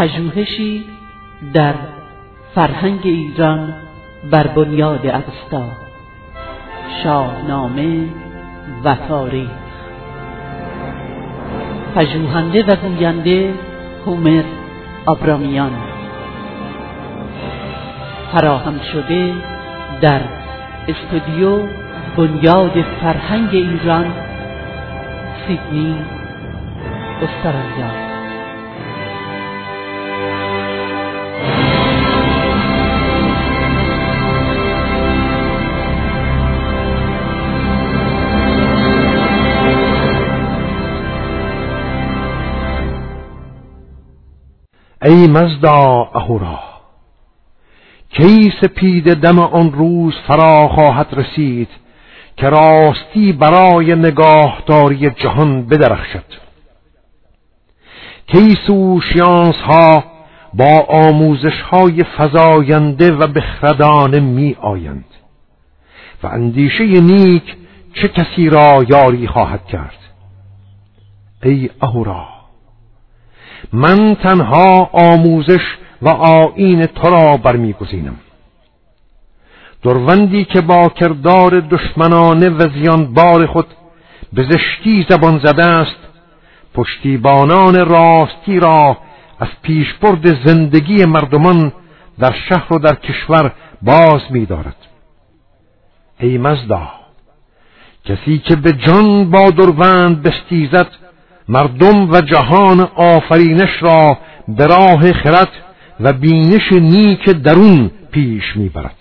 پژوهشی در فرهنگ ایران بر بنیاد اوستا شاهنامه و تاریخ پژوهنده و گوینده هومر آبرامیان فراهم شده در استودیو بنیاد فرهنگ ایران سیدنی استرالیا. ای مزدا اهورا کی سپید دم آن روز فرا خواهد رسید که راستی برای نگاهداری جهان بدرخشد؟ کی سوشیانس ها با آموزش های فزاینده و بخردانه می آیند؟ و اندیشه نیک چه کسی را یاری خواهد کرد؟ ای اهورا من تنها آموزش و آین تو را برمیگزینم. دروندی که با کردار دشمنانه و زیانبار خود به زشتی زبان زده است پشتیبانان راستی را از پیشبرد زندگی مردمان در شهر و در کشور باز می‌دارد. ای مزدا کسی که به جان با دروند بستیزد مردم و جهان آفرینش را به راه خرد و بینش نیک درون پیش می‌برد.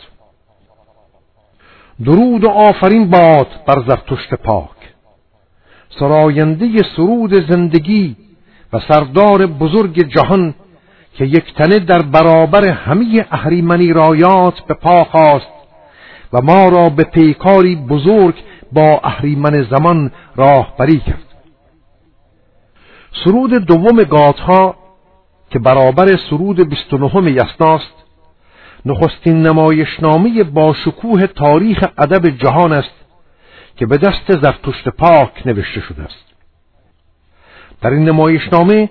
درود و آفرین باد بر زرتشت پاک. سراینده سرود زندگی و سردار بزرگ جهان که یک تنه در برابر همه اهریمنی رایات به پا خواست و ما را به پیکاری بزرگ با اهریمن زمان راهبری کرد. سرود دوم گاتها که برابر سرود بیست و نهم یسناست نخستین نمایشنامه با شکوه تاریخ ادب جهان است که به دست زرتشت پاک نوشته شده است. در این نمایشنامه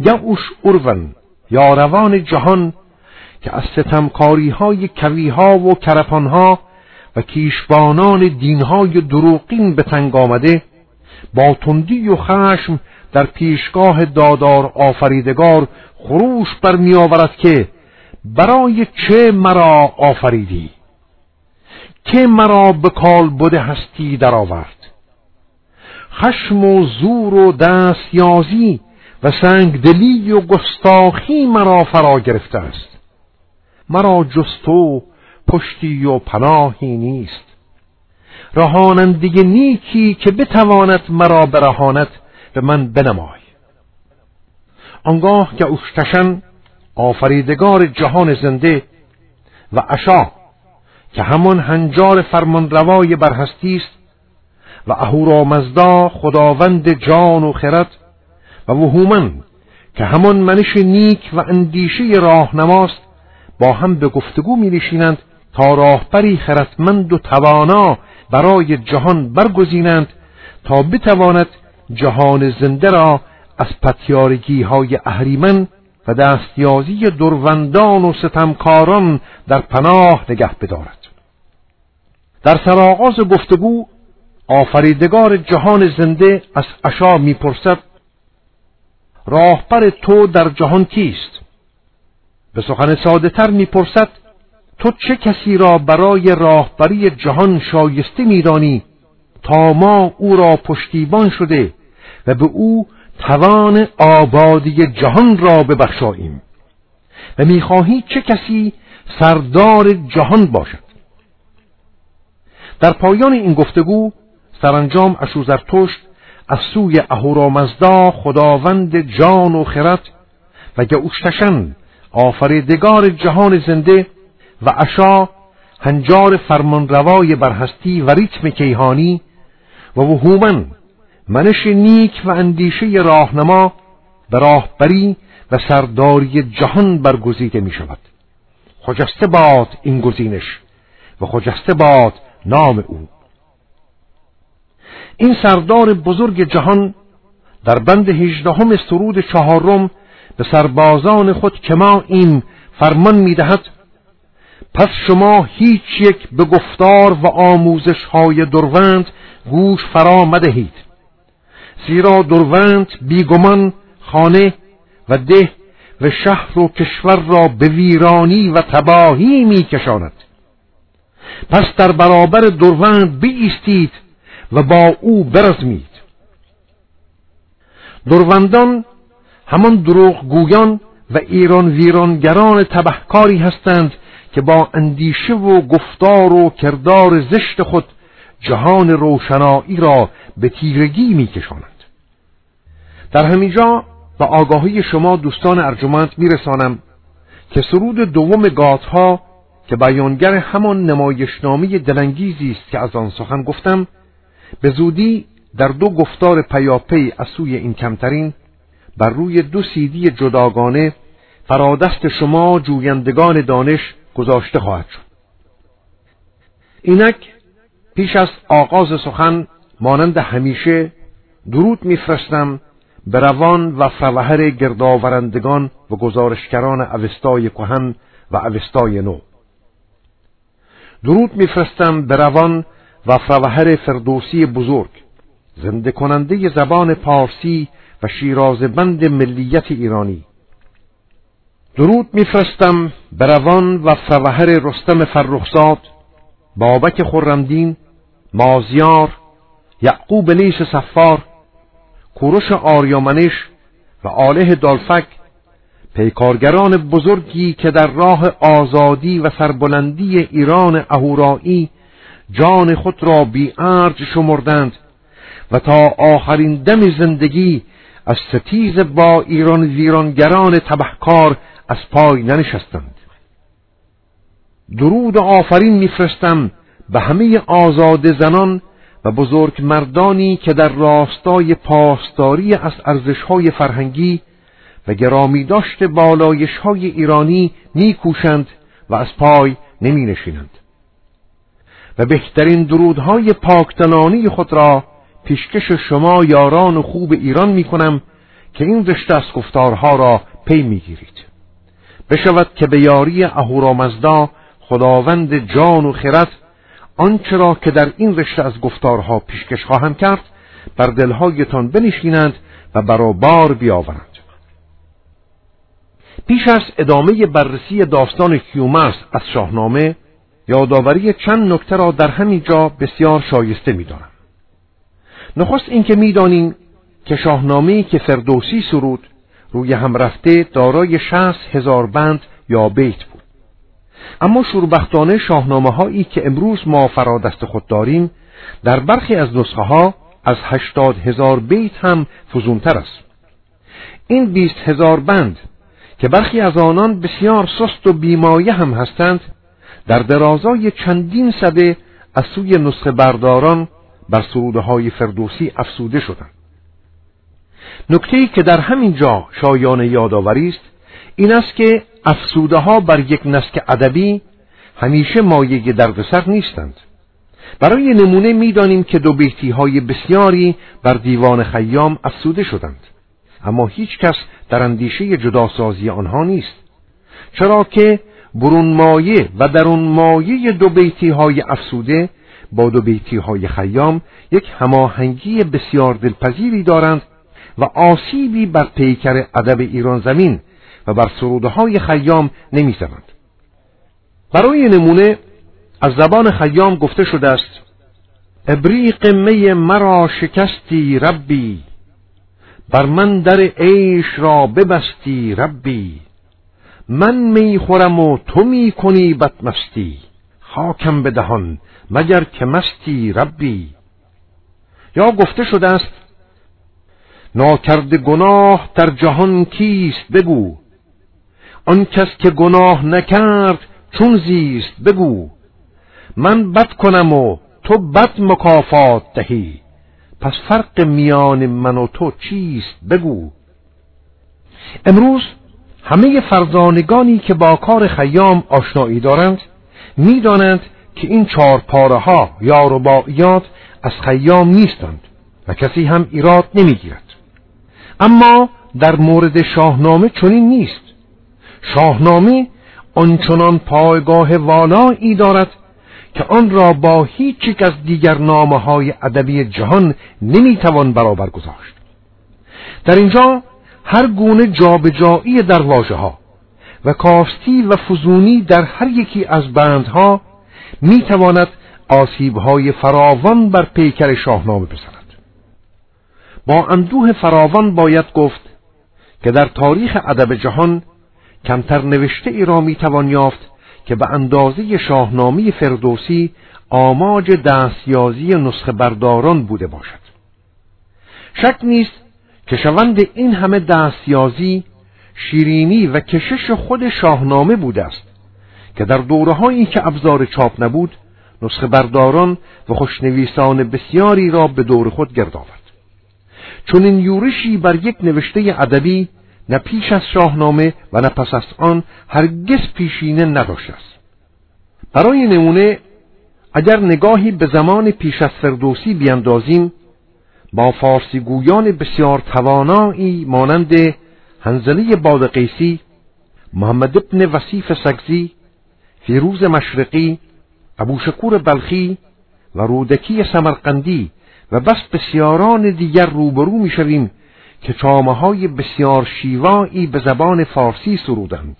یعوش اورون یاروان جهان که از ستمکاری های کویها و کرپانها و کیشبانان دینهای دروغین به تنگ آمده با تندی و خشم در پیشگاه دادار آفریدگار خروش بر می آورد که برای چه مرا آفریدی؟ که مرا به کال بده هستی درآورد؟ خشم و زور و دستیازی و سنگدلی و گستاخی مرا فرا گرفته است. مرا جستو پشتی و پناهی نیست. رهانندگی نیکی که بتواند مرا برهاند به من بنمای. آنگاه که اوشتشن آفریدگار جهان زنده و اشا که همان هنجار فرمانروای برهستی است و اهورامزدا خداوند جان و خرد و وهومن که همان منش نیک و اندیشه راهنماست با هم به گفتگو می نشینند تا راهبری خردمند و توانا برای جهان برگزینند تا بتواند جهان زنده را از پتیارگی های اهریمن و دستیازی دروندان و ستمکاران در پناه نگه بدارد. در سرآغاز گفتگو آفریدگار جهان زنده از اشا می‌پرسد راهبر تو در جهان کیست؟ به سخن ساده تر می‌پرسد تو چه کسی را برای راهبری جهان شایسته میدانی؟ تا ما او را پشتیبان شده و به او توان آبادی جهان را ببخشاییم. و می‌خواهی چه کسی سردار جهان باشد؟ در پایان این گفتگو سرانجام اشوزرتشت از سوی اهورامزدا خداوند جان و خرد و گوشتشن آفریدگار جهان زنده و اشا هنجار فرمانروای برهستی و ریتم کیهانی و وهومن منش نیک و اندیشه راهنما به راهبری و سرداری جهان برگزیده می شود خجسته باد این گزینش و خجسته باد نام او. این سردار بزرگ جهان در بند هجدهم سرود چهارم به سربازان خود که ما این فرمان می‌دهد پس شما هیچ یک به گفتار و آموزش های دروند گوش فرا مدهید. زیرا دروند بیگمان خانه و ده و شهر و کشور را به ویرانی و تباهی میکشاند. پس در برابر دروند بیستید و با او برزمید. دروندان همان دروغ گویان و ایران ویرانگران تبهکاری هستند که با اندیشه و گفتار و کردار زشت خود جهان روشنایی را به تیرگی میکشانند در همینجا و آگاهی شما دوستان ارجمند میرسانم که سرود دوم گاتها که بیانگر همان نمایشنامه دلانگیزی است که از آن سخن گفتم به زودی در دو گفتار پیاپی از سوی این کمترین بر روی دو سیدی جداگانه فرادست شما جویندگان دانش گذاشته خواهد شد. اینک پیش از آغاز سخن مانند همیشه درود میفرستم به روان و فوهر گردآورندگان و گزارشگران اوستای کهن و اوستای نو. درود میفرستم به روان و فوهر فردوسی بزرگ زنده کننده زبان پارسی و شیرازبند ملیت ایرانی. درود میفرستم به روان و فوهر رستم فرخزاد بابک خرمدین مازیار یعقوب لیس صفار کوروش آریامنش و آله دالفک پیکارگران بزرگی که در راه آزادی و سربلندی ایران اهورایی جان خود را بی ارج شمردند و تا آخرین دم زندگی از ستیز با ایران ویرانگران تبهکار از پای ننشستند. درود آفرین میفرستم به همه آزاد زنان و بزرگ مردانی که در راستای پاسداری از ارزشهای فرهنگی و گرامی داشت بالایش های ایرانی نیکوشند و از پای نمی نشینند و بهترین درودهای پاکتنانی خود را پیشکش شما یاران خوب ایران می کنم که این رشته از گفتارها را پی می گیرید بشود که به یاری اهورامزدا خداوند جان و خرد آنچه را که در این رشته از گفتارها پیشکش خواهم کرد بر دلهایتان بنشینند و برابار بیاورند. پیش از ادامه بررسی داستان کیومرس از شاهنامه یادآوری چند نکته را در همین جا بسیار شایسته می‌دانم نخست اینکه می‌دانیم که شاهنامه‌ای که فردوسی سرود روی هم رفته دارای شهست هزار بند یا بیت بود. اما شوربختانه شاهنامه هایی که امروز ما فرادست خود داریم در برخی از نسخه ها از هشتاد هزار بیت هم فزونتر است. این بیست هزار بند که برخی از آنان بسیار سست و بیمایه هم هستند در درازای چندین سده از سوی نسخه برداران بر سروده های فردوسی افسوده شدند. نکته که در همین جا شایان یادآوری است این است که افسوده ها بر یک نسک ادبی همیشه مایه دردسر نیستند. برای نمونه می‌دانیم که دو بیتی های بسیاری بر دیوان خیام افسوده شدند. اما هیچ کس در اندیشه جداسازی آنها نیست. چرا که برون مایه و درون مایه دو بیتی های افسوده با دو بیتی های خیام یک هماهنگی بسیار دلپذیری دارند و آسیبی بر پیکر ادب ایران زمین و بر سروده های خیام نمی‌زنند برای نمونه از زبان خیام گفته شده است ابریق می مرا شکستی ربی بر من در عیش را ببستی ربی من می خورم و تو می کنی بدمستی خاکم به دهان مگر که مستی ربی. یا گفته شده است ناکرد گناه در جهان کیست؟ بگو. آن کس که گناه نکرد چون زیست بگو من بد کنم و تو بد مکافات دهی پس فرق میان من و تو چیست بگو؟ امروز همه فرزانگانی که با کار خیام آشنایی دارند می‌دانند که این چهار پاره ها یا رباعیات از خیام نیستند و کسی هم ایراد نمی‌گیرد. اما در مورد شاهنامه چنین نیست. شاهنامه آنچنان پایگاه والایی دارد که آن را با هیچ یک از دیگر نامه های ادبی جهان نمی‌توان برابر گذاشت. در اینجا هر گونه جابجایی در واژه ها و کاستی و فزونی در هر یکی از بندها می‌تواند های فراوان بر پیکر شاهنامه بزند. با اندوه فراوان باید گفت که در تاریخ ادب جهان کمتر نوشته ای را می‌توان یافت که به اندازه شاهنامه فردوسی آماج دستیازی نسخه برداران بوده باشد. شک نیست که شوند این همه دستیازی شیرینی و کشش خود شاهنامه بوده است که در دوره هایی که ابزار چاپ نبود نسخه برداران و خوشنویسان بسیاری را به دور خود گرد آورد. چون این یورشی بر یک نوشته ادبی نه پیش از شاهنامه و نه پس از آن هرگز پیشینه نداشته است. برای نمونه اگر نگاهی به زمان پیش از فردوسی بیندازیم با فارسی گویان بسیار توانایی مانند هنزلی بادقیسی محمد ابن وسیف سگزی فیروز مشرقی ابو شکور بلخی و رودکی سمرقندی و بس بسیاران دیگر روبرو می‌شویم که چامه های بسیار شیوایی به زبان فارسی سرودند.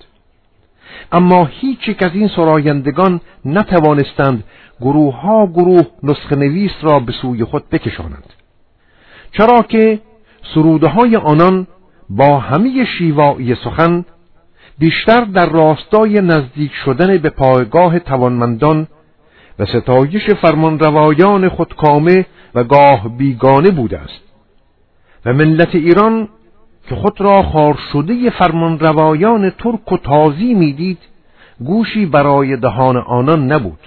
اما هیچ یک از این سرایندگان نتوانستند گروه ها گروه نسخ نویس را به سوی خود بکشانند. چرا که سروده های آنان با همه شیوایی سخن بیشتر در راستای نزدیک شدن به پایگاه توانمندان و ستایش فرمانروایان خودکامه و گاه بیگانه بوده است. و ملت ایران که خود را خار شده فرمانروایان ترک و تازی می‌دید گوشی برای دهان آنان نبود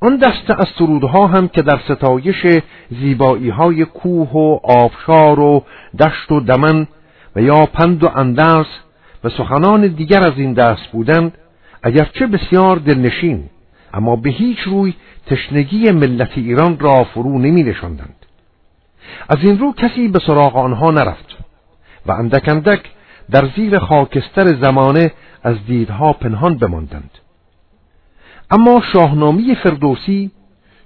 آن دسته از سرودها هم که در ستایش زیبایی های کوه و آبشار و دشت و دمن و یا پند و اندرس و سخنان دیگر از این دست بودند اگرچه بسیار دلنشین اما به هیچ روی تشنگی ملت ایران را فرو نمی نشاندند. از این رو کسی به سراغ آنها نرفت و اندک اندک در زیر خاکستر زمانه از دیدها پنهان بماندند. اما شاهنامه فردوسی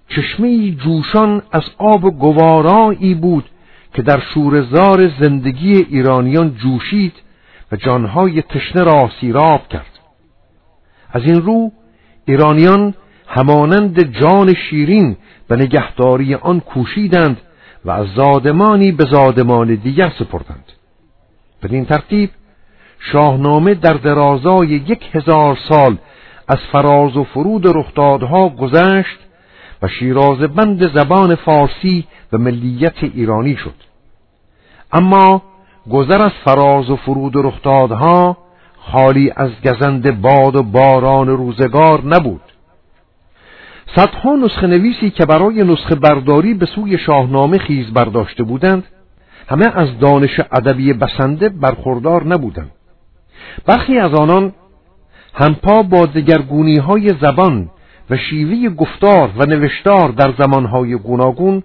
چشمه جوشان از آب گوارایی بود که در شورزار زندگی ایرانیان جوشید و جانهای تشنه را سیراب کرد. از این رو ایرانیان همانند جان شیرین به نگهداری آن کوشیدند و از زادمانی به زادمان دیگر سپردند. بدین ترتیب شاهنامه در درازای یک هزار سال از فراز و فرود رخدادها گذشت و شیراز بند زبان فارسی و ملیت ایرانی شد. اما گذر از فراز و فرود رخدادها خالی از گزند باد و باران روزگار نبود. صدها نسخه نویسی که برای نسخه برداری به سوی شاهنامه خیز برداشته بودند همه از دانش ادبی بسنده برخوردار نبودند. برخی از آنان همپا با دگرگونی های زبان و شیوه گفتار و نوشتار در زمانهای گوناگون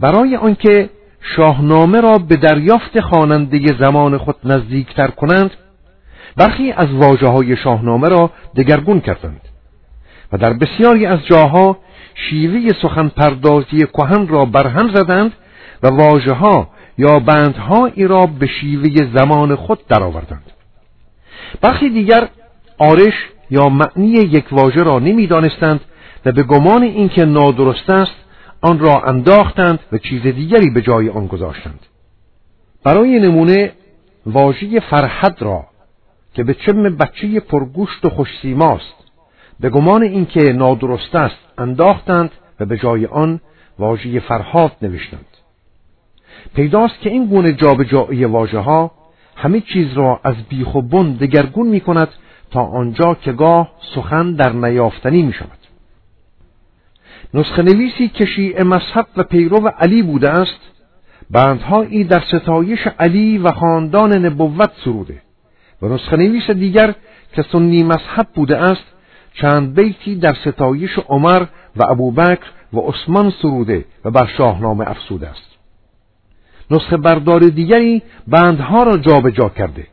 برای آنکه شاهنامه را به دریافت خواننده زمان خود نزدیکتر کنند برخی از واجه های شاهنامه را دگرگون کردند. و در بسیاری از جاها شیوه سخن پردازی کهن را برهم زدند و واجه ها یا بندهایی را به شیوه زمان خود درآوردند. برخی دیگر آرش یا معنی یک واژه را نمی‌دانستند و به گمان اینکه نادرست است آن را انداختند و چیز دیگری به جای آن گذاشتند برای نمونه واژه فرحد را که به چم بچه پرگوشت و خوشسیماست به گمان اینکه نادرست است انداختند و به جای آن واژه فرهاد نوشتند. پیداست که این گونه جابجایی واژه ها همه چیز را از بیخ و بن دگرگون می کند تا آنجا که گاه سخن در نیافتنی می شود نسخه نویسی که شیع مذهب و پیرو علی بوده است. بندهایی در ستایش علی و خاندان نبوت سروده و نسخه نویس دیگر که سنی مذهب بوده است چند بیتی در ستایش عمر و ابوبکر و عثمان سروده و بر شاهنامه افسوده است. نسخه بردار دیگری بندها را جابجا جا کرده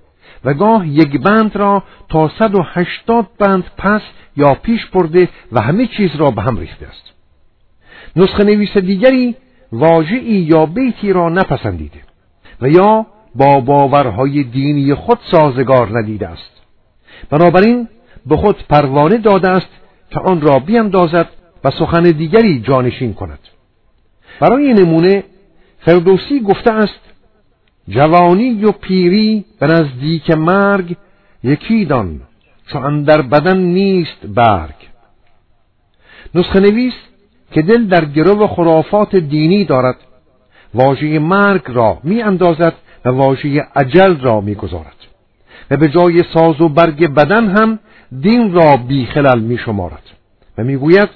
و گاه یک بند را تا صد و هشتاد بند پس یا پیش برده و همه چیز را به هم ریخته است. نسخه نویس دیگری واژه‌ای یا بیتی را نپسندیده و یا با باورهای دینی خود سازگار ندیده است. بنابراین به خود پروانه داده است که آن را بیندازد و سخن دیگری جانشین کند. برای نمونه فردوسی گفته است جوانی و پیری به نزدیک مرگ یکی دان چون در بدن نیست برگ. نسخه نویس که دل در گرو خرافات دینی دارد واژه مرگ را می اندازد و واژه عجل را می گذارد و به جای ساز و برگ بدن هم دین را بیخلل می شمارد. و می گوید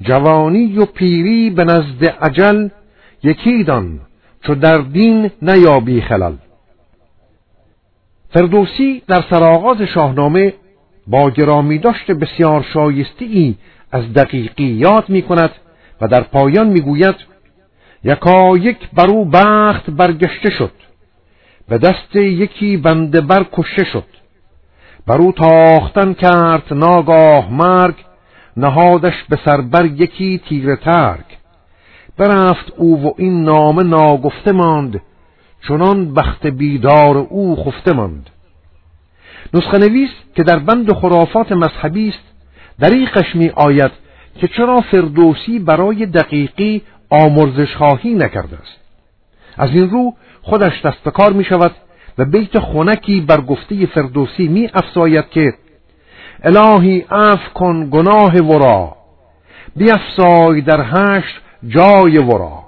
جوانی و پیری به نزد عجل یکی دان چو در دین نیابی خلل. فردوسی در سرآغاز شاهنامه با گرامی داشت بسیار شایستی از دقیقیات می کند و در پایان می گوید یکا یک برو بخت برگشته شد به دست یکی بنده بر کشته شد. برو تاختن کرد ناگاه مرگ نهادش به سربر یکی تیره ترک. برفت او و این نامه ناگفته ماند چنان بخت بیدار او خفته ماند. نسخه نویس که در بند خرافات مذهبی است دریقش می آید که چرا فردوسی برای دقیقی آمرزش خواهی نکرده است. از این رو خودش دست کار می شود و بیت خونکی بر گفته فردوسی می افساید که الهی اف کن گناه ورا بیافزای در هشت جای ورا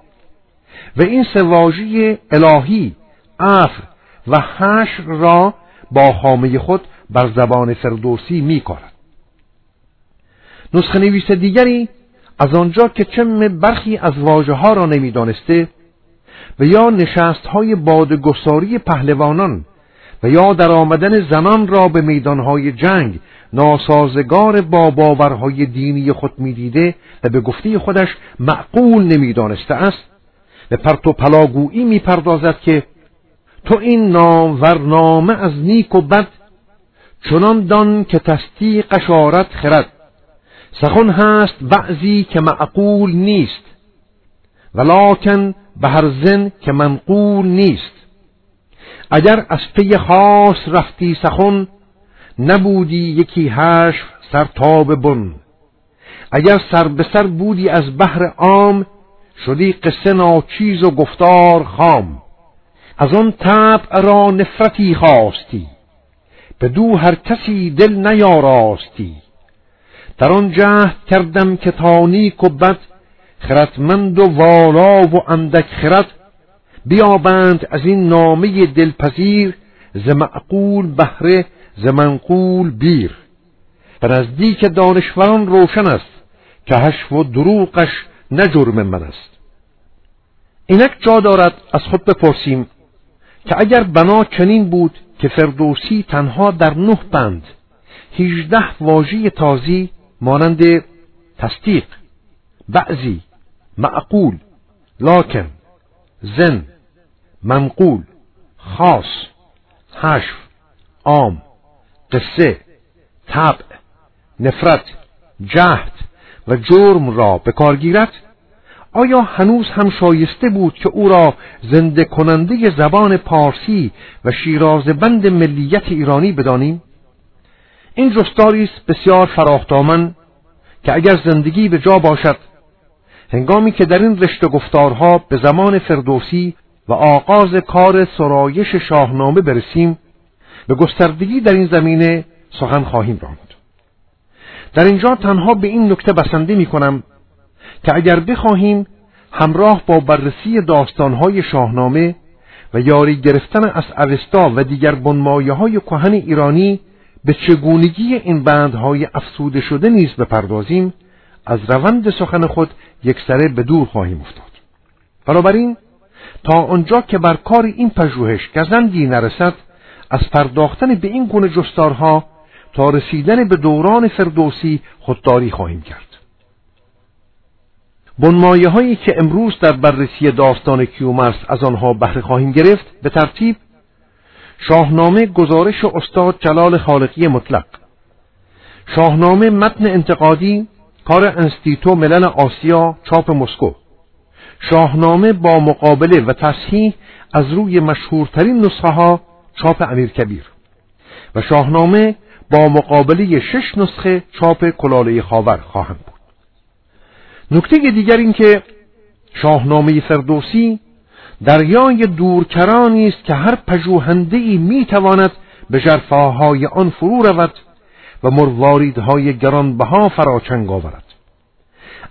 و این سواژی الهی افر و حشر را با حامه خود بر زبان فردوسی می کارد. نسخه نویس دیگری از آنجا که چم برخی از واژه ها را نمی‌دانسته و یا نشست های بادگساری پهلوانان و یا در آمدن زنان را به میدانهای جنگ ناسازگار با باورهای دینی خود می‌دیده و به گفته خودش معقول نمی‌دانسته است به پرت و پلاگویی می‌پردازد که تو این ورنامه از نیک و بد چنان دان که تصدیق قشارت خرد. سخن هست بعضی که معقول نیست. ولیکن به هر زن که منقول نیست. اگر از پی خاص رفتی سخن نبودی یکی هشف سر تاب بن. اگر سر به سر بودی از بحر عام شدی قصه ناچیز و گفتار خام. از آن طبع را نفرتی خواستی. به دو هر کسی دل نیاراستی. در آن جهد کردم که تانیک و بد خردمند و والا و اندک خرد بیابند از این نامه دلپذیر ز معقول بهره ز منقول بیر. به نزدیک دانشوران روشن است که هشف و دروغش نه جرم من است. اینک جا دارد از خود بپرسیم که اگر بنا چنین بود که فردوسی تنها در نه بند هیچده واژه تازی مانند تصدیق بعضی معقول لاکن زن منقول خاص حشف عام قصه طبع نفرت جهد و جرم را به کار گیرد آیا هنوز هم شایسته بود که او را زنده کننده زبان پارسی و شیراز بند ملیت ایرانی بدانیم؟ این جستاری است بسیار فراختامن که اگر زندگی به جا باشد هنگامی که در این رشته گفتارها به زمان فردوسی و آغاز کار سرایش شاهنامه برسیم به گستردگی در این زمینه سخن خواهیم راند. در اینجا تنها به این نکته بسنده می کنم که اگر بخواهیم همراه با بررسی داستانهای شاهنامه و یاری گرفتن از اوستا و دیگر بنمایه های کهن ایرانی به چگونگی این بندهای افسوده شده نیز بپردازیم از روند سخن خود یک سره به دور خواهیم افتاد. بنابراین تا آنجا که بر کار این پژوهش گزندی نرسد از پرداختن به این گونه جستارها تا رسیدن به دوران فردوسی خودداری خواهیم کرد. بنمایه هایی که امروز در بررسی داستان کیومرس از آنها بهره خواهیم گرفت به ترتیب شاهنامه گزارش استاد جلال خالقی مطلق شاهنامه متن انتقادی کار انستیتو ملل آسیا چاپ مسکو. شاهنامه با مقابله و تصحیح از روی مشهورترین نسخه ها چاپ امیر کبیر و شاهنامه با مقابله شش نسخه چاپ کلاله خاور خواهند بود. نکته دیگر این که شاهنامه فردوسی دریای دورکرانی است که هر پژوهنده ای تواند به جرفاهای آن فرو رود و مرواریدهای گرانبها فراچنگ آورد.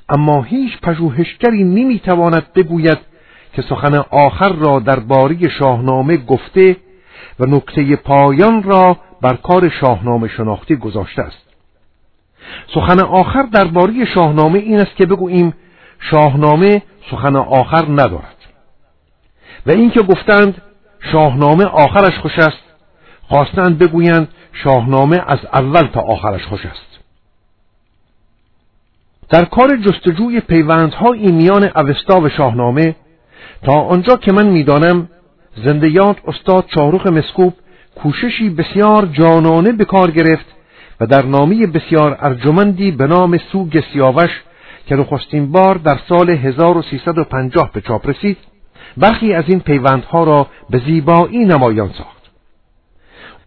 اما هیچ پژوهشگری نمی‌تواند بگوید که سخن آخر را در باری شاهنامه گفته و نکته پایان را بر کار شاهنامه شناختی گذاشته است. سخن آخر درباره شاهنامه این است که بگوییم شاهنامه سخن آخر ندارد. و اینکه گفتند شاهنامه آخرش خوش است خواستند بگویند شاهنامه از اول تا آخرش خوش است. در کار جستجوی پیوندهای میان اوستا و شاهنامه تا آنجا که من می‌دانم زندیات استاد چاروخ مسکوب کوششی بسیار جانانه به کار گرفت و در نامی بسیار ارجمندی به نام سوگ سیاوش که نخستین بار در سال 1350 به چاپ رسید برخی از این پیوندها را به زیبایی نمایان ساخت.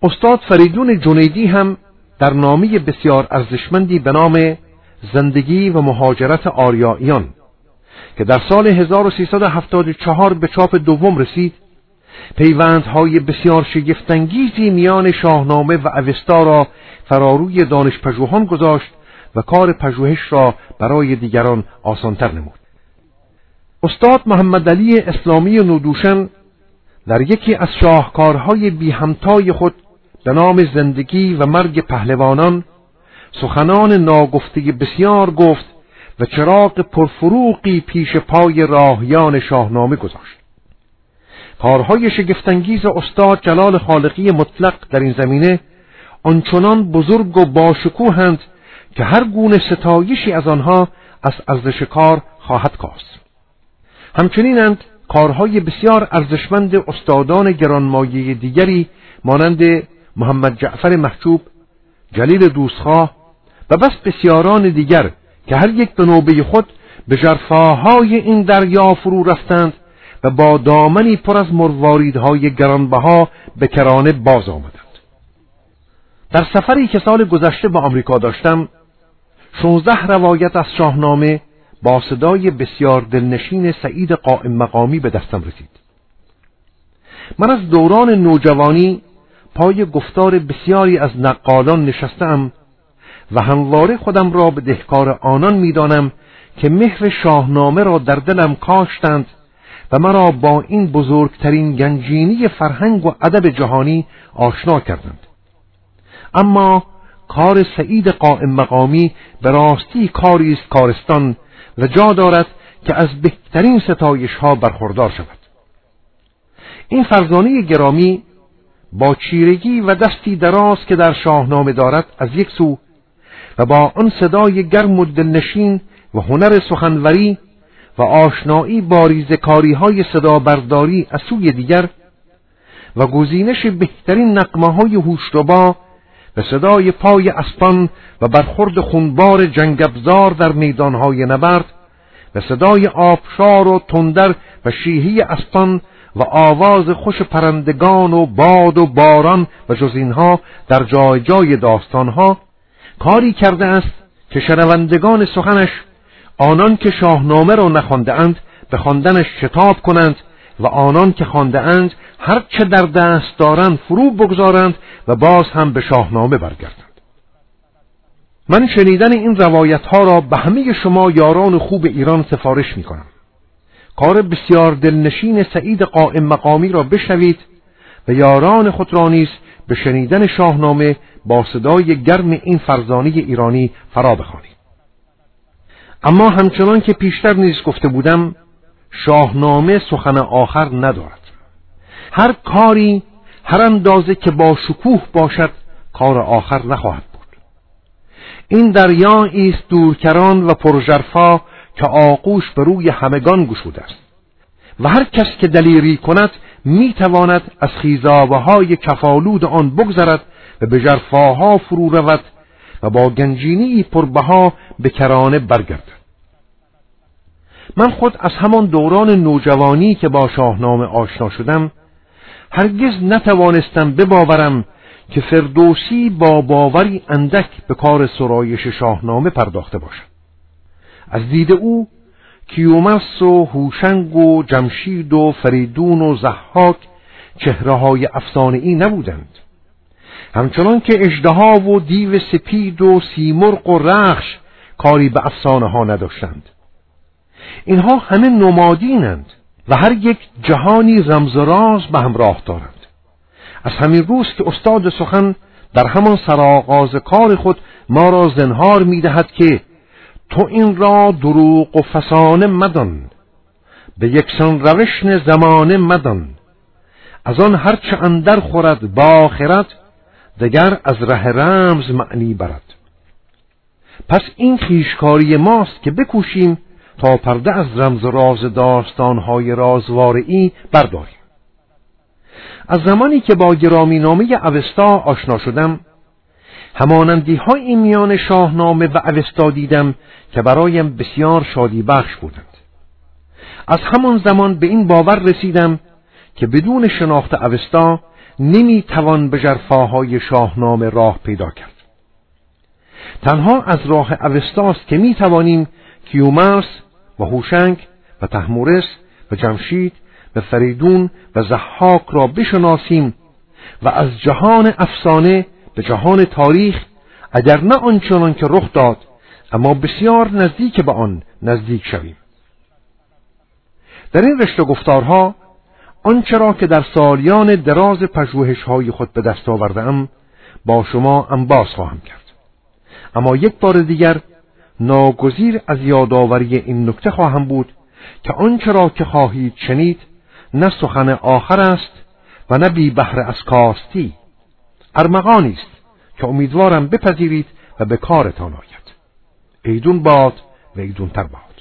استاد فریدون جنیدی هم در نامی بسیار ارزشمندی به نام زندگی و مهاجرت آریاییان که در سال 1374 به چاپ دوم رسید پیوندهای بسیار شگفتانگیزی میان شاهنامه و اوستا را فراروی دانش پژوهان گذاشت و کار پژوهش را برای دیگران آسانتر نمود. استاد محمد علی اسلامی نودوشن در یکی از شاهکارهای بی همتای خود به نام زندگی و مرگ پهلوانان سخنان ناگفته بسیار گفت و چراغ پرفروغی پیش پای راهیان شاهنامه گذاشت. کارهای شگفتانگیز استاد جلال خالقی مطلق در این زمینه آنچنان بزرگ و باشکوهند که هر گونه ستایشی از آنها از ارزش کار خواهد کاست. همچنینند کارهای بسیار ارزشمند استادان گرانمایه دیگری مانند محمد جعفر محجوب جلیل دوستخواه و بس بسیاران دیگر که هر یک به نوبه خود به جرفاهای این دریا فرو رفتند و با دامنی پر از مرواریدهای گرانبها به کرانه باز آمدند. در سفری که سال گذشته به آمریکا داشتم شونزده روایت از شاهنامه با صدای بسیار دلنشین سعید قائم مقامی به دستم رسید. من از دوران نوجوانی پای گفتار بسیاری از نقالان نشستم و همواره خودم را به دهکار آنان می‌دانم که مهر شاهنامه را در دلم کاشتند و مرا با این بزرگترین گنجینی فرهنگ و ادب جهانی آشنا کردند. اما کار سعید قائم مقامی به راستی کاری است کارستان و جا دارد که از بهترین ستایش ها برخوردار شود. این فرزانه گرامی با چیرگی و دستی دراز که در شاهنامه دارد از یک سو و با آن صدای گرم و دلنشین و هنر سخنوری و آشنایی با ریزکاری های صدا برداری از سوی دیگر و گزینش بهترین نقمه های هوشربا و صدای پای اسپان و برخورد خونبار جنگبزار در میدانهای نبرد و صدای آبشار و تندر و شیهی اسپان و آواز خوش پرندگان و باد و باران و جز اینها در جای جای داستانها کاری کرده است که شنوندگان سخنش آنان که شاهنامه را نخوانده اند به خواندنش شتاب کنند و آنان که خوانده اند هر چه در دست دارند فرو بگذارند و باز هم به شاهنامه برگردند. من شنیدن این روایت ها را به همه شما یاران خوب ایران سفارش می کنم کار بسیار دلنشین سعید قائم مقامی را بشنوید و یاران خود را نیز به شنیدن شاهنامه با صدای گرم این فرزانه ایرانی فرا بخوانید. اما همچنان که پیشتر نیز گفته بودم شاهنامه سخن آخر ندارد. هر کاری هر اندازه که با شکوه باشد کار آخر نخواهد بود. این دریا است دورکران و پرژرفا که آغوش به روی همگان گشوده است. و هر کس که دلیری کند می‌تواند از خیزابه های کفالود آن بگذرد و به جرفاها فرو رود و با گنجینی پربها به کرانه برگردد. من خود از همان دوران نوجوانی که با شاهنامه آشنا شدم هرگز نتوانستم بباورم که فردوسی با باوری اندک به کار سرایش شاهنامه پرداخته باشد. از دید او کیومرس و هوشنگ و جمشید و فریدون و زحاک چهره های افسانه ای نبودند. همچنان که اجدها و دیو سپید و سیمرغ و رخش کاری به افسانه ها نداشتند. اینها همه نمادینند و هر یک جهانی رمز و راز به همراه دارند. از همین روز که استاد سخن در همان سرآغاز کار خود ما را زنهار می‌دهد که تو این را دروغ و فسانه مدان. به یکسان روشن زمانه مدان. از آن هرچه اندر خورد با خرد دگر از ره رمز معنی برد. پس این خیشکاری ماست که بکوشیم تا پرده از رمز راز داستانهای رازوارعی برداریم. از زمانی که با گرامی نامه اوستا آشنا شدم همانندی های میان شاهنامه و اوستا دیدم که برایم بسیار شادی بخش بودند. از همان زمان به این باور رسیدم که بدون شناخت اوستا نمی توان به جرفاهای شاهنامه راه پیدا کرد. تنها از راه اوستاست که می توانیم کیومرس و هوشنگ و تحمورس و جمشید و فریدون و زحاک را بشناسیم و از جهان افسانه به جهان تاریخ اگر نه آنچنان که رخ داد اما بسیار نزدیک به آن نزدیک شویم. در این رشته گفتارها آنچه را که در سالیان دراز پژوهش های خود به دست آوردم با شما انباز خواهم کرد. اما یک بار دیگر ناگزیر از یادآوری این نکته خواهم بود که آنچه را که خواهید شنید نه سخن آخر است و نه بی بهره از کاستی. ارمغانی است که امیدوارم بپذیرید و به کارتان آید. ایدون باد و ایدون تر باد.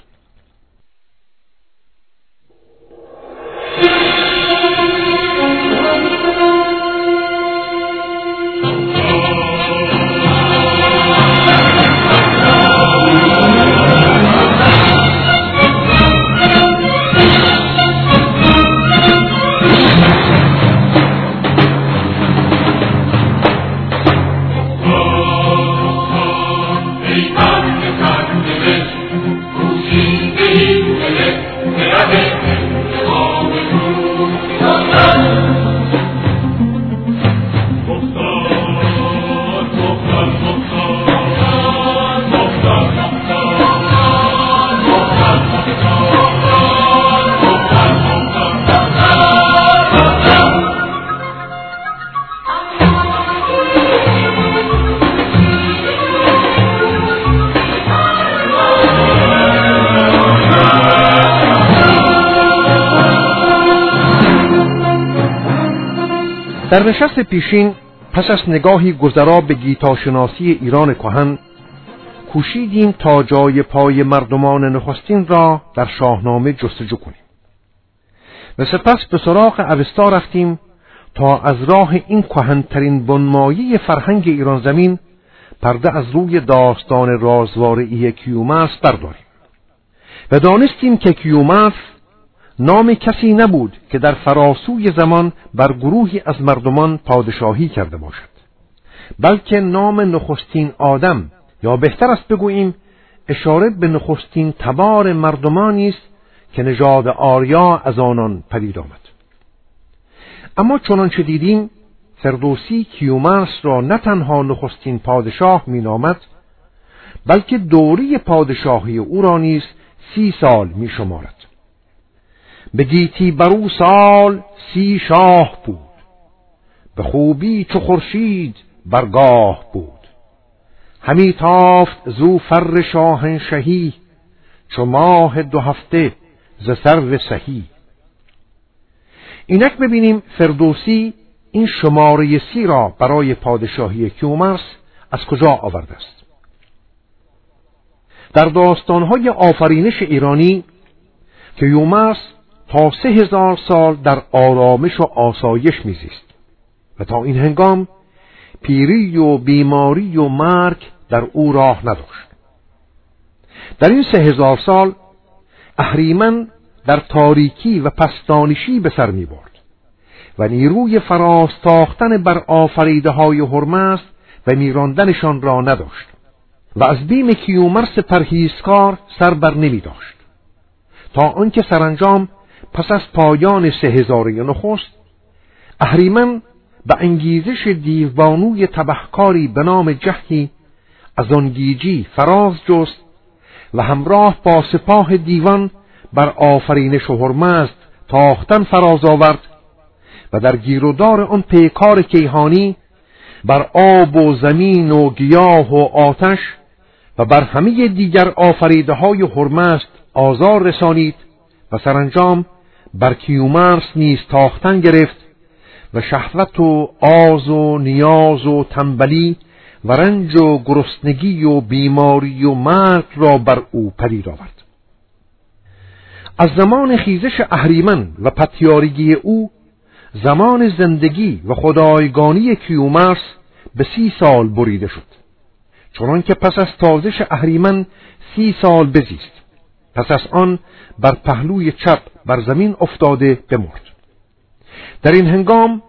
در نشست پیشین پس از نگاهی گذرا به گیتاشناسی ایران کهن کوشیدیم تا جای پای مردمان نخستین را در شاهنامه جستجو کنیم. و سپس به سراغ اوستا رفتیم تا از راه این کهنترین بنمایه فرهنگ ایران زمین پرده از روی داستان رازوارعی کیومرس برداریم. و دانستیم که کیومرس نام کسی نبود که در فراسوی زمان بر گروهی از مردمان پادشاهی کرده باشد. بلکه نام نخستین آدم یا بهتر است بگوییم اشاره به نخستین تبار مردمانی است که نژاد آریا از آنان پدید آمد. اما چنانچه دیدیم فردوسی کیومرس را نه تنها نخستین پادشاه مینامد بلکه دوری پادشاهی او را نیز سی سال می شمارد به گیتی برو سال سی شاه بود. به خوبی چو خورشید برگاه بود. همی تافت زو فر شاهنشهی چو ماه دو هفته ز سرو سهی. اینک ببینیم فردوسی این شماره سی را برای پادشاهی کیومرس از کجا آورده است؟ در داستانهای آفرینش ایرانی که یومرس تا سه هزار سال در آرامش و آسایش میزیست. و تا این هنگام پیری و بیماری و مرگ در او راه نداشت. در این سه هزار سال اهریمن در تاریکی و پستانشی به سر می برد و نیروی فراستاختن بر آفریده های هرمست و میراندنشان را نداشت و از بیم کیومرس پرهیزکار سر بر نمی داشت تا آنکه سرانجام پس از پایان سه هزاره نخست اهریمن به انگیزش دیوبانوی تبهکاری به نام جهی از آن گیجی فراز جست و همراه با سپاه دیوان بر آفرینش و تاختن فراز آورد و در گیرودار آن پیکار کیهانی بر آب و زمین و گیاه و آتش و بر همه دیگر آفریده های آزار رسانید و سرانجام بر کیومرس نیز تاختن گرفت و شهوت و آز و نیاز و تنبلی و رنج و گرسنگی و بیماری و مرگ را بر او پدید آورد. از زمان خیزش اهریمن و پتیارگی او زمان زندگی و خدایگانی کیومرس به سی سال بریده شد. چنان که پس از تازش اهریمن سی سال بزیست. پس از آن بر پهلوی چپ بر زمین افتاده بمرد. در این هنگام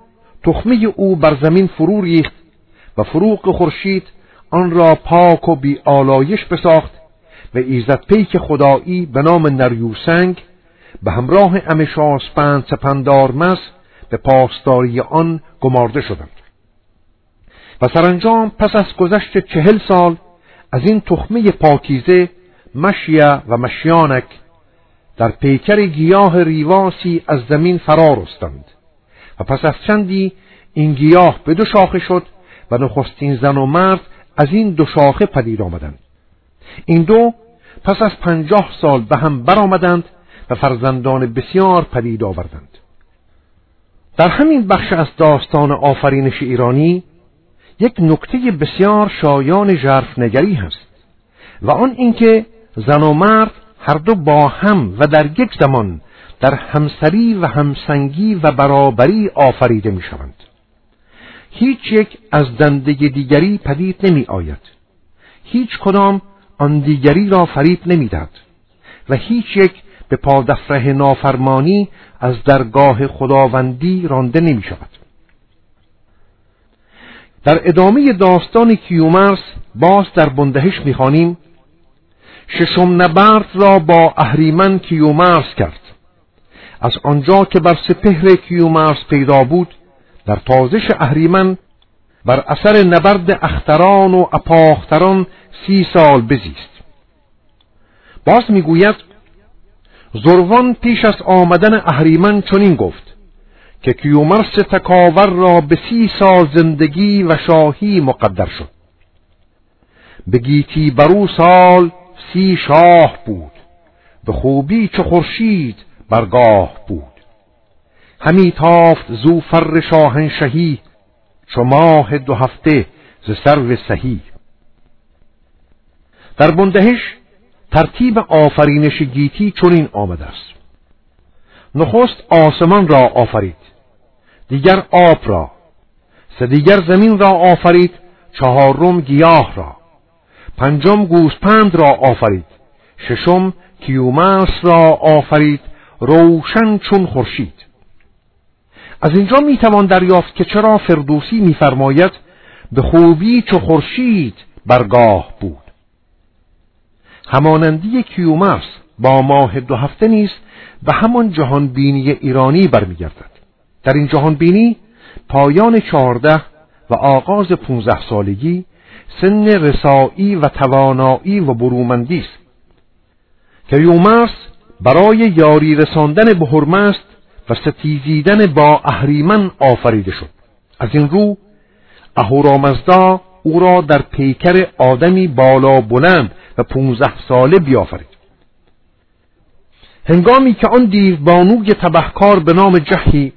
تخمه او بر زمین فرو ریخت و فروغ خورشید آن را پاک و بی آلایش بساخت و ایزد پیک خدایی به نام نریوسنگ به همراه امشاسپند سپندارمس به پاسداری آن گمارده شدند. و سرانجام پس از گذشت چهل سال از این تخمه پاکیزه مشیه و مشیانک در پیکر گیاه ریواسی از زمین فرا رستند. و پس از چندی این گیاه به دو شاخه شد و نخستین زن و مرد از این دو شاخه پدید آمدند. این دو پس از پنجاه سال به هم برآمدند و فرزندان بسیار پدید آوردند. در همین بخش از داستان آفرینش ایرانی یک نکته بسیار شایان نگری هست و آن اینکه زن و مرد هر دو با هم و در یک زمان در همسری و همسنگی و برابری آفریده می شوند. هیچ یک از دنده دیگری پدید نمی آید. هیچ کدام آن دیگری را فریب نمی داد و هیچ یک به پادفره نافرمانی از درگاه خداوندی رانده نمی شود. در ادامه داستان کیومرس باز در بندهش می‌خوانیم ششم نبرد را با اهریمن کیومرس کرد. از آنجا که بر سپهر کیومرس پیدا بود در تازش اهریمن بر اثر نبرد اختران و اپاختران سی سال بزیست. باز می‌گوید زروان پیش از آمدن اهریمن چنین گفت که کیومرس تکاور را به سی سال زندگی و شاهی مقدر شد. به گیتی برو سال سی شاه بود. به خوبی چه خورشید برگاه بود. همی تافت زو فر شاهنشهی چو ماه دو هفته ز سرو سهی. در بندهش ترتیب آفرینش گیتی چنین آمده است. نخست آسمان را آفرید دیگر آب را. سه دیگر زمین را آفرید چهارم گیاه را. پنجم گوسپند را آفرید. ششم کیومرس را آفرید. روشن چون خورشید. از اینجا می‌توان دریافت که چرا فردوسی میفرماید به خوبی چو خورشید برگاه بود. همانندی کیومرس با ماه دو هفته نیست به همان جهان بینی ایرانی برمیگردد. در این جهان بینی پایان چهارده و آغاز پونزده سالگی سن رسایی و توانایی و برومندی است. که یومرس برای یاری رساندن به هرمست و ستیزیدن با اهریمن آفریده شد. از این رو اهورامزدا او را در پیکر آدمی بالا بلند و پونزده ساله بیافرید. هنگامی که آن دیوبانوی تبهکار به نام جهی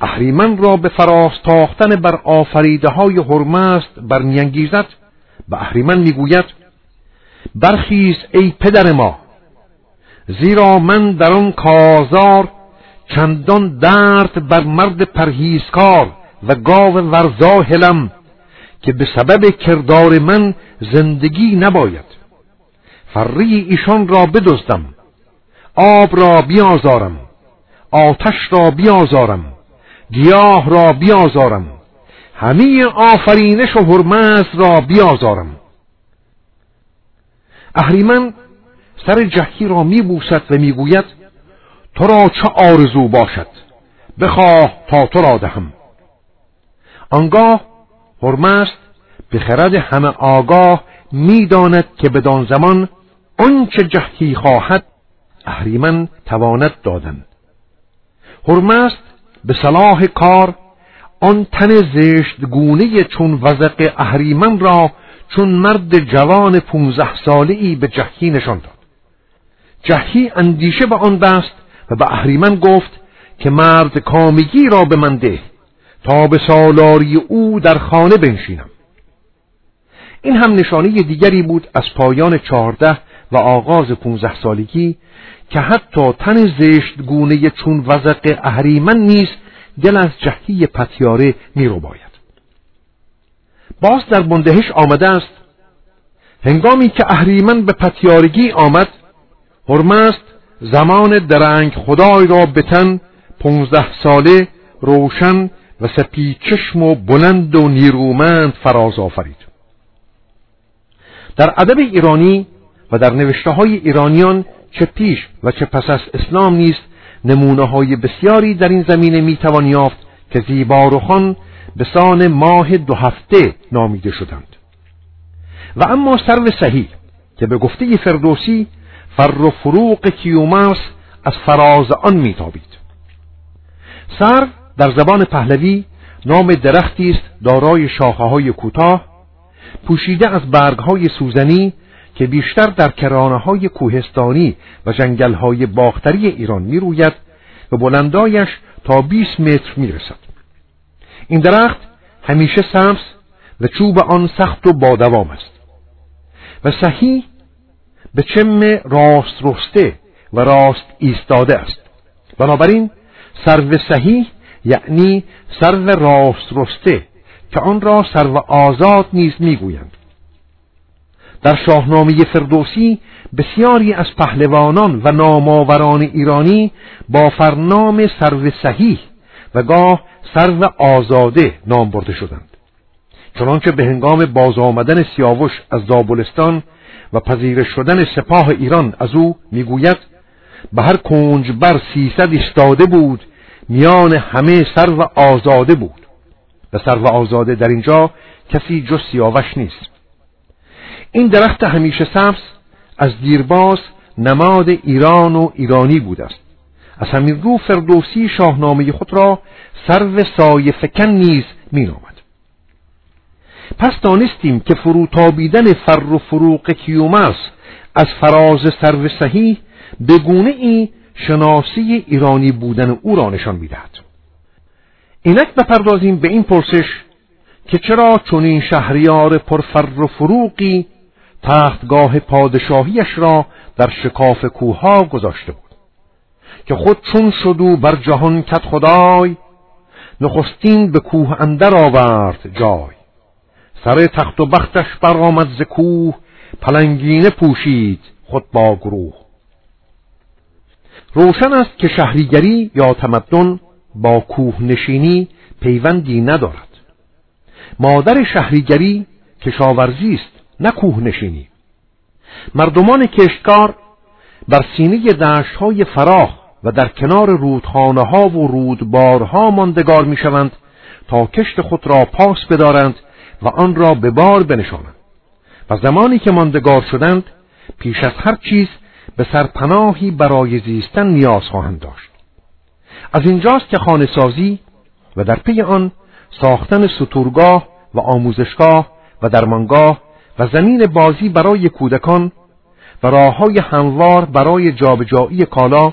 اهریمن را به فراستاختن بر آفریده های هرمست برمیانگیزد به اهریمن می‌گوید برخیز ای پدر ما زیرا من در آن کارزار چندان درد بر مرد پرهیزکار و گاو ورزاهلم که به سبب کردار من زندگی نباید. فری ایشان را بدزدم آب را بیازارم آتش را بیازارم. گیاه را بیازارم. همه آفرینش و هرمز را بیازارم. اهریمن سر جهی را میبوسد و می‌گوید تو را چه آرزو باشد؟ بخواه تا تو را دهم. آنگاه هرمست به خرد همه آگاه می‌داند که بدان زمان آنچه جهی خواهد اهریمن تواند دادن. هرمست به صلاح کار آن تن زشت گونه چون وزق اهریمن را چون مرد جوان پونزه ساله ای به جهی نشان داد. جهی اندیشه به آن بست و به اهریمن گفت که مرد کامگی را به من ده تا به سالاری او در خانه بنشینم. این هم نشانه دیگری بود از پایان چهارده و آغاز پونزه سالگی که حتی تن زشت گونه چون وزق اهریمن نیز دل از جهی پتیاره می رو باید. باز در بندهش آمده است هنگامی که اهریمن به پتیارگی آمد هرمست زمان درنگ خدای را به تن پونزده ساله روشن و سپی چشم و بلند و نیرومند فراز آفرید در ادب ایرانی و در نوشته های ایرانیان چه پیش و چه پس از اسلام نیست نمونه های بسیاری در این زمینه می‌توان یافت که زیبارخان به سان ماه دو هفته نامیده شدند. و اما سرو صحیح که به گفته فردوسی فر و فروق کیومرس از فراز آن میتابید. سر در زبان پهلوی نام درختی است دارای شاخه های کوتاه پوشیده از برگ های سوزنی که بیشتر در کرانه های کوهستانی و جنگل های باختری ایران می روید و بلندایش تا 20 متر می رسد. این درخت همیشه سبز و چوب آن سخت و بادوام است و صحیح به چم راست رسته و راست ایستاده است بنابراین سرو صحیح یعنی سرو راست رسته که آن را سرو آزاد نیز می‌گویند در شاهنامه فردوسی بسیاری از پهلوانان و نامآوران ایرانی با فرنام سرو صحیح و گاه سرو آزاده نام برده شدند. چنانچه به هنگام باز آمدن سیاوش از زابلستان و پذیرش شدن سپاه ایران از او می‌گوید به هر کنج بر سیصد ایستاده بود میان همه سرو آزاده بود. و سرو آزاده در اینجا کسی جز سیاوش نیست. این درخت همیشه سبز از دیرباز نماد ایران و ایرانی بود است. از همین رو فردوسی شاهنامه خود را سرو سایه فکن نیز مینامد. پس دانستیم که فروتابیدن فر و فروق کیومرس از فراز سرو صحیح به گونه ای شناسی ایرانی بودن او را نشان می‌دهد. اینک بپردازیم به این پرسش که چرا چنین شهریار پرفر و فروقی تختگاه پادشاهیش را در شکاف کوها گذاشته بود. که خود چون شدو بر جهان کت خدای نخستین به کوه اندر آورد جای. سر تخت و بختش برآمد ز کوه پلنگینه پوشید خود با گروه. روشن است که شهریگری یا تمدن با کوه نشینی پیوندی ندارد. مادر شهریگری کشاورزی است نه کوه نشینی مردمان کشتکار بر سینه دشتهای فراخ و در کنار رودخانه ها و رودبارها ماندگار می شوند تا کشت خود را پاس بدارند و آن را به بار بنشانند. و زمانی که ماندگار شدند پیش از هر چیز به سرپناهی برای زیستن نیاز خواهند داشت. از اینجاست که خانه سازی و در پی آن ساختن سطورگاه و آموزشگاه و درمانگاه و زمین بازی برای کودکان و راه های هموار برای جابجایی کالا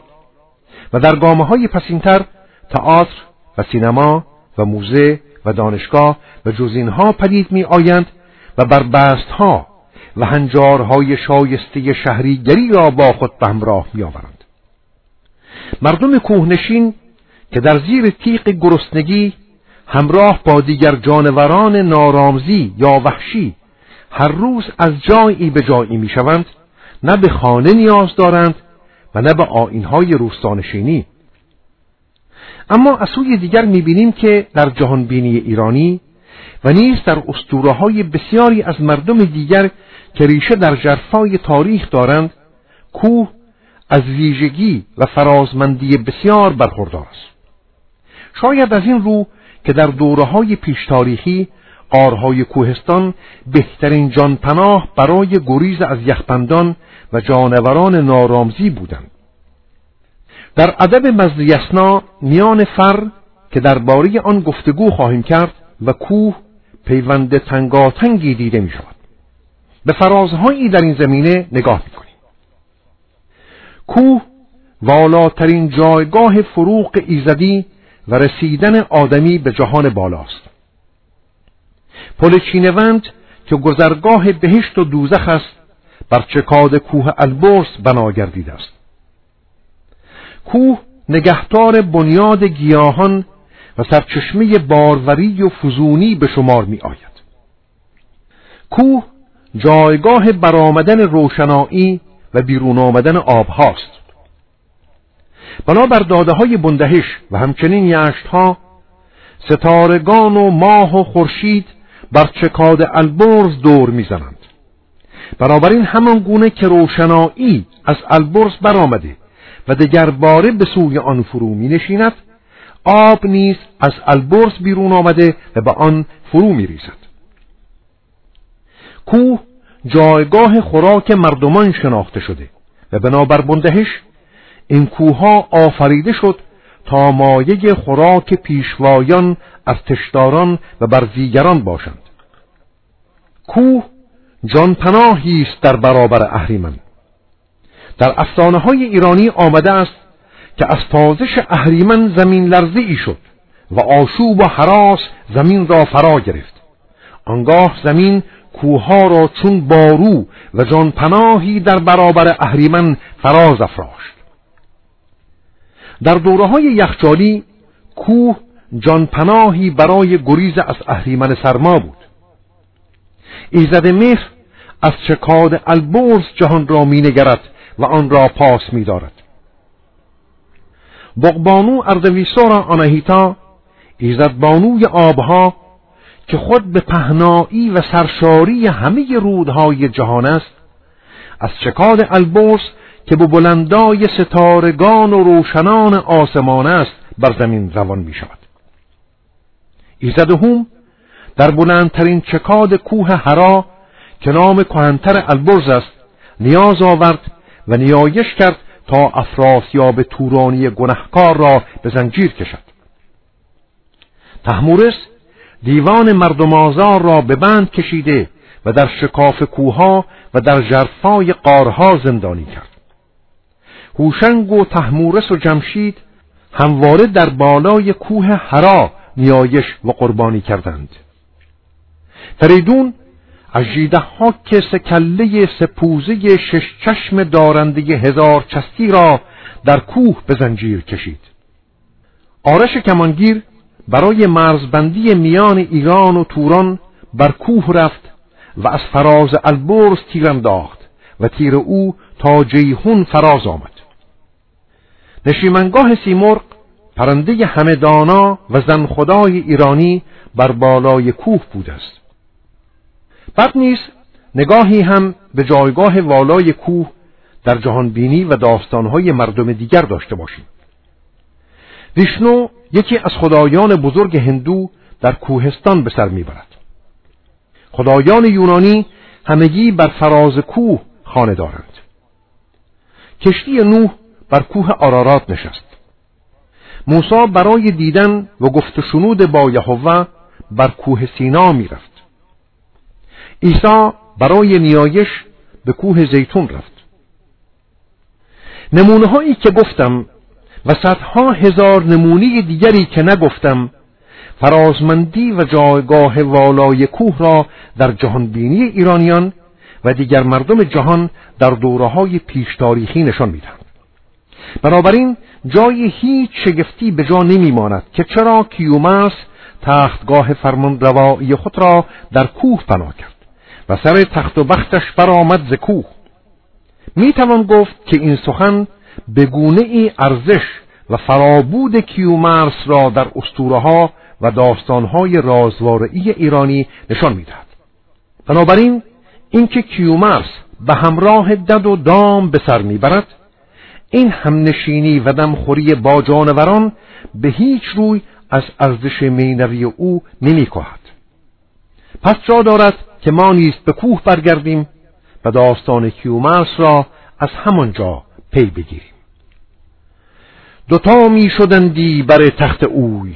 و در گامه های پسینتر تئاتر و سینما و موزه و دانشگاه و جز اینها پدید می آیند و بر بست ها و هنجارهای شایسته شهریگری را با خود به همراه میآورند. مردم کوهنشین که در زیر تیغ گرسنگی همراه با دیگر جانوران نارامزی یا وحشی هر روز از جایی به جایی می‌شوند نه به خانه نیاز دارند و نه به آینهای روستانشینی اما از سوی دیگر می‌بینیم که در جهانبینی ایرانی و نیز در اسطوره های بسیاری از مردم دیگر که ریشه در جرفای تاریخ دارند کوه از ویژگی و فرازمندی بسیار برخوردار است. شاید از این رو که در دوره های پیش تاریخی قارهای کوهستان بهترین جانپناه برای گریز از یخبندان و جانوران نارامزی بودند. در ادب مزریسنا میان فر که درباره آن گفتگو خواهیم کرد و کوه پیوند تنگاتنگی دیده می شود به فرازهایی در این زمینه نگاه می کنیم کوه والاترین جایگاه فروغ ایزدی و رسیدن آدمی به جهان بالاست. پل چینوند که گذرگاه بهشت و دوزخ است بر چکاد کوه البرز بنا گردیده است کوه نگهدار بنیاد گیاهان و سرچشمه باروری و فزونی به شمار می آید. کوه جایگاه برآمدن روشنایی و بیرون آمدن آب هاست. بنابر داده های بندهش و همچنین یشت ها ستارگان و ماه و خورشید بر چکاد البرز دور می‌زنند. بنابراین همان گونه که روشنایی از البرز برآمده و دگر باره به سوی آن فرو می نشیند آب نیز از البرز بیرون آمده و به آن فرو می ریزد کوه جایگاه خوراک مردمان شناخته شده و بنابر بندهش این کوها آفریده شد تا مایه خوراک پیشوایان از تشداران و برزیگران باشند. کوه جان پناهی است در برابر اهریمن. در افسانه های ایرانی آمده است که از تازش اهریمن زمین لرزه شد و آشوب و حراس زمین را فرا گرفت. آنگاه زمین کوها را چون بارو و جان پناهی در برابر اهریمن فراز افراشت. در دوره های یخچالی کوه جان پناهی برای گریز از اهریمن سرما بود. ایزد مهر از چکاد البرز جهان را می نگرد و آن را پاس می دارد بقبانو اردویسورا آنهیتا ایزد بانوی آبها که خود به پهنایی و سرشاری همه رودهای جهان است از چکاد البرز که به بلندای ستارگان و روشنان آسمان است بر زمین روان می شود ایزد هم در بلندترین چکاد کوه هرا که نام کهنتر البرز است نیاز آورد و نیایش کرد تا افراسیاب تورانی گنهکار را به زنجیر کشد. تحمورس دیوان مردم آزار را به بند کشیده و در شکاف کوها و در جرفای قارها زندانی کرد. هوشنگ و تحمورس و جمشید همواره در بالای کوه هرا نیایش و قربانی کردند. فریدون از که سکله سپوزه شش چشم دارنده هزار چستی را در کوه به زنجیر کشید. آرش کمانگیر برای مرزبندی میان ایران و توران بر کوه رفت و از فراز البرز تیر انداخت و تیر او تا جیهون فراز آمد. نشیمنگاه سیمرغ پرنده همدانا و زن خدای ایرانی بر بالای کوه بود است. بعد نیز نگاهی هم به جایگاه والای کوه در جهان بینی و داستانهای مردم دیگر داشته باشیم. ویشنو یکی از خدایان بزرگ هندو در کوهستان به سر می‌برد. خدایان یونانی همگی بر فراز کوه خانه دارند. کشتی نوح بر کوه آرارات نشست. موسی برای دیدن و گفت شنود با یهوه بر کوه سینا می‌رفت. عیسی برای نیایش به کوه زیتون رفت. نمونه هایی که گفتم و صدها هزار نمونه دیگری که نگفتم فرازمندی و جایگاه والای کوه را در جهانبینی ایرانیان و دیگر مردم جهان در دوره های پیش تاریخی نشان می‌دهند. بنابراین جای هیچ شگفتی به جا نمیماند که چرا کیومرس تختگاه فرمان روایی خود را در کوه پناه کرد. و سر تخت و بختش برآمد ز کوه. می توان گفت که این سخن به گونه ای ارزش و فرابود کیومرس را در اسطوره ها و داستانهای رازوارعی ایرانی نشان می‌دهد. بنابراین اینکه کیومرس به همراه دد و دام به سر می‌برد این همنشینی و دمخوری با جانوران به هیچ روی از ارزش مینوی او نمیکاهد پس جا دارد که ما نیز به کوه برگردیم و داستان کیومرس را از همانجا پی بگیریم دوتا می شدندی بر تخت اوی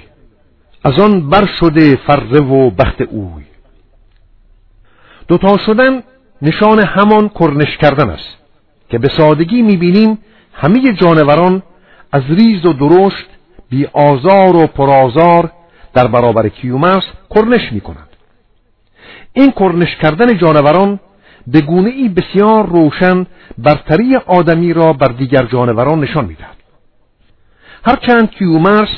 از آن بر شده فره و بخت اوی دوتا شدن نشان همان کرنش کردن است که به سادگی می‌بینیم همه جانوران از ریز و درشت بی آزار و پرازار در برابر کیومرس کرنش می کنند. این کرنش کردن جانوران به گونه ای بسیار روشن برتری آدمی را بر دیگر جانوران نشان می‌دهد. هرچند کیومرس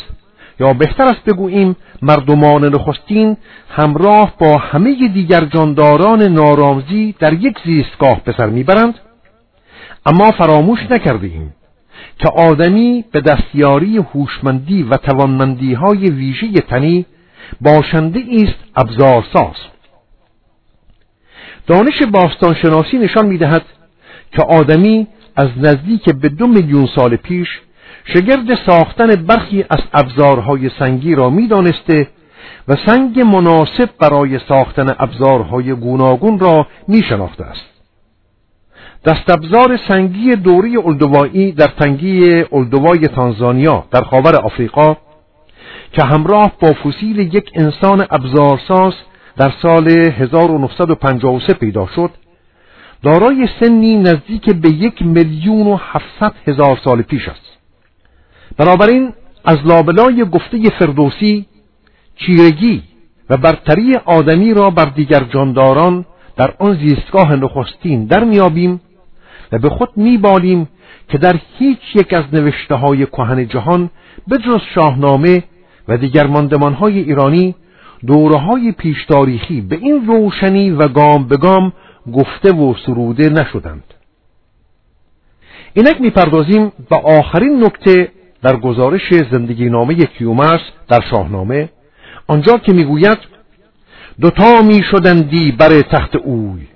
یا بهتر است بگوییم مردمان نخستین همراه با همه دیگر جانداران نارامزی در یک زیستگاه به سر می‌برند اما فراموش نکردیم که آدمی به دستیاری هوشمندی و توانمندی های ویژه تنی باشنده است ابزارساز دانش باستانشناسی نشان می‌دهد که آدمی از نزدیک به دو میلیون سال پیش شگرد ساختن برخی از ابزارهای سنگی را می‌دانسته و سنگ مناسب برای ساختن ابزارهای گوناگون را می شناخته است. دستابزار سنگی دوری اولدوایی در تنگی اولدوای تانزانیا در خاور آفریقا که همراه با فسیل یک انسان ابزارساز در سال 1953 پیدا شد. دارای سنی نزدیک به یک میلیون و هفتصد هزار سال پیش است. بنابراین از لابلای گفته فردوسی چیرگی و برتری آدمی را بر دیگر جانداران در آن زیستگاه نخستین در میابیم و به خود میبالیم که در هیچ یک از نوشته های کهن جهان جز شاهنامه و دیگر ماندمان های ایرانی دوره های پیش تاریخی به این روشنی و گام به گام گفته و سروده نشدند. اینک می‌پردازیم به آخرین نکته در گزارش زندگی نامه کیومرس در شاهنامه آنجا که می‌گوید دوتا می شدندی بر تخت اوی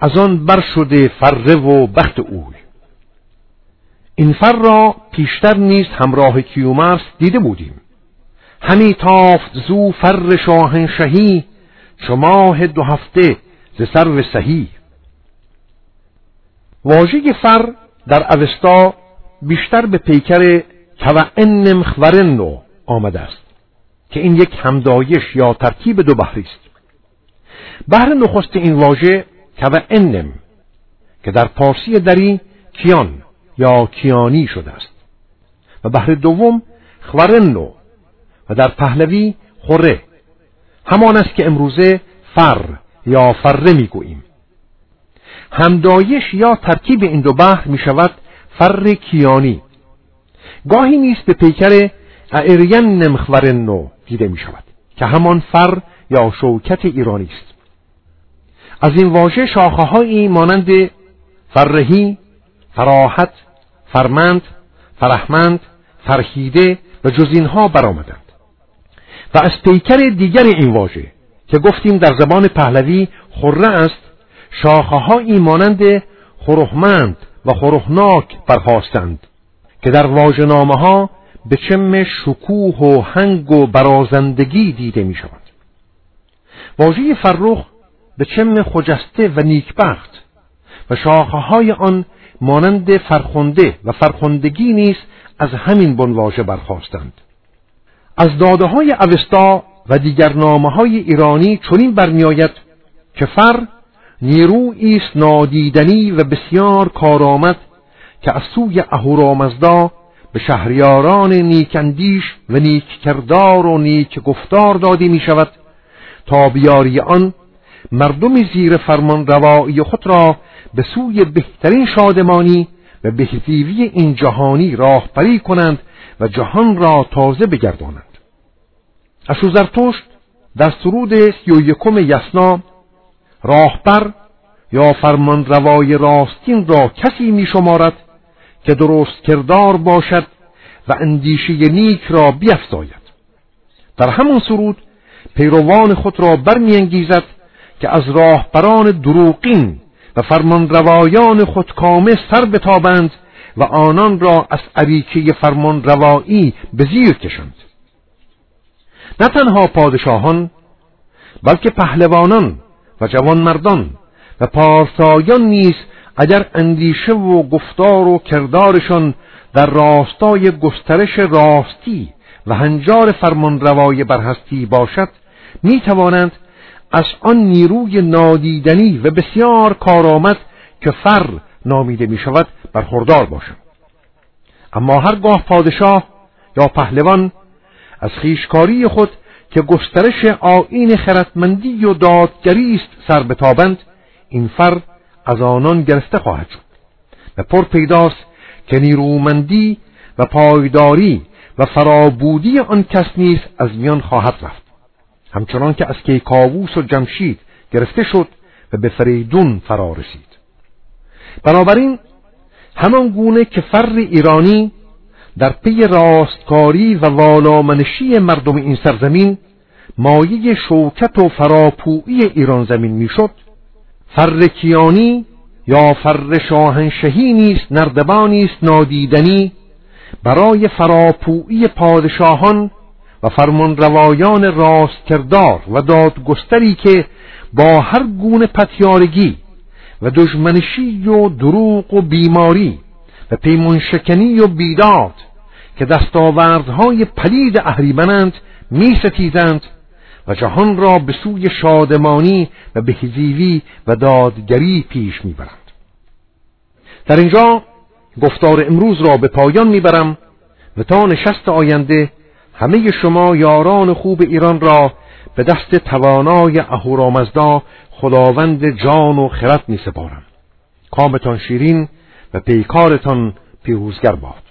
از آن بر شده فره و بخت اوی. این فر را پیشتر نیز همراه کیومرس دیده بودیم. همی تافت زو فر شاهنشهی ماه دو هفته ز سرو سهی. واژه فر در اوستا بیشتر به پیکر توعن مخورنو آمده است که این یک همدایش یا ترکیب دو بحری است. بحر نخست این واژه انم که در پارسی دری کیان یا کیانی شده است. و بحر دوم خورنو و در پهلوی خوره. همان است که امروزه فر یا فره می‌گوییم. همدایش یا ترکیب این دو بحر می شود فر کیانی. گاهی نیست به پیکر اعرین نمخورنو دیده می شود که همان فر یا شوکت ایرانی است. از این واژه شاخه مانند فرهی، فراحت، فرمند، فرحمند، فرهیده و جز اینها برآمدند. و از پیکر دیگر این واژه که گفتیم در زبان پهلوی خره است شاخه مانند خروهمند و خروهناک برخواستند که در واژه‌نامه ها به چم شکوه و هنگ و برازندگی دیده می شود واژه فرخ به چم خجسته و نیکبخت و شاخه های آن مانند فرخنده و فرخندگی نیز از همین بنواژه برخواستند از داده های اوستا و دیگر نامه های ایرانی چنین برمیآید که فر نیرو است نادیدنی و بسیار کارآمد که از سوی اهورامزدا به شهریاران نیکندیش و نیک کردار و نیک گفتار دادی می شود تا بیاری آن مردم زیر فرمان روایی خود را به سوی بهترین شادمانی و بهزیوی این جهانی راهبری کنند و جهان را تازه بگردانند اشوزرتشت در سرود سی و یکم یسنا راهبر یا فرمان روای راستین را کسی می شمارد که درست کردار باشد و اندیشه نیک را بیفزاید. در همان سرود پیروان خود را برمیانگیزد که از راهبران دروغین و فرمانروایان خودکامه سر بتابند و آنان را از عریکه فرمانروایی به زیر کشند. نه تنها پادشاهان بلکه پهلوانان و جوانمردان و پارسایان نیز اگر اندیشه و گفتار و کردارشان در راستای گسترش راستی و هنجار فرمانروای برهستی باشد می توانند از آن نیروی نادیدنی و بسیار کارآمد که فر نامیده می شود برخوردار باشند اما هرگاه پادشاه یا پهلوان از خیشکاری خود که گسترش آین خردمندی و دادگری است سر بتابند این فر از آنان گرفته خواهد شد و پر پیداست که نیرومندی و پایداری و فرابودی آن کس نیز از میان خواهد رفت. همچنان که از کیکاووس و جمشید گرفته شد و به فریدون فرا رسید. بنابراین همان گونه که فر ایرانی در پی راستکاری و والامنشی مردم این سرزمین مایه شوکت و فراپویی ایران زمین می‌شد. فر کیانی یا فر شاهنشهی نیست نردبانی است نادیدنی. برای فراپویی پادشاهان و فرمانروایان راستکردار و دادگستری که با هر گونه پتیارگی و دشمنشی و دروغ و بیماری و پیمونشکنی و بیداد که دستاوردهای پلید اهریمنند می ستیزند و جهان را به سوی شادمانی و بهزیوی و دادگری پیش می‌برند. در اینجا گفتار امروز را به پایان می‌برم و تا نشست آینده همه شما یاران خوب ایران را به دست توانای اهورامزدا خداوند جان و خرد می سپارم کامتان شیرین و پیکارتان پیروزگر باد.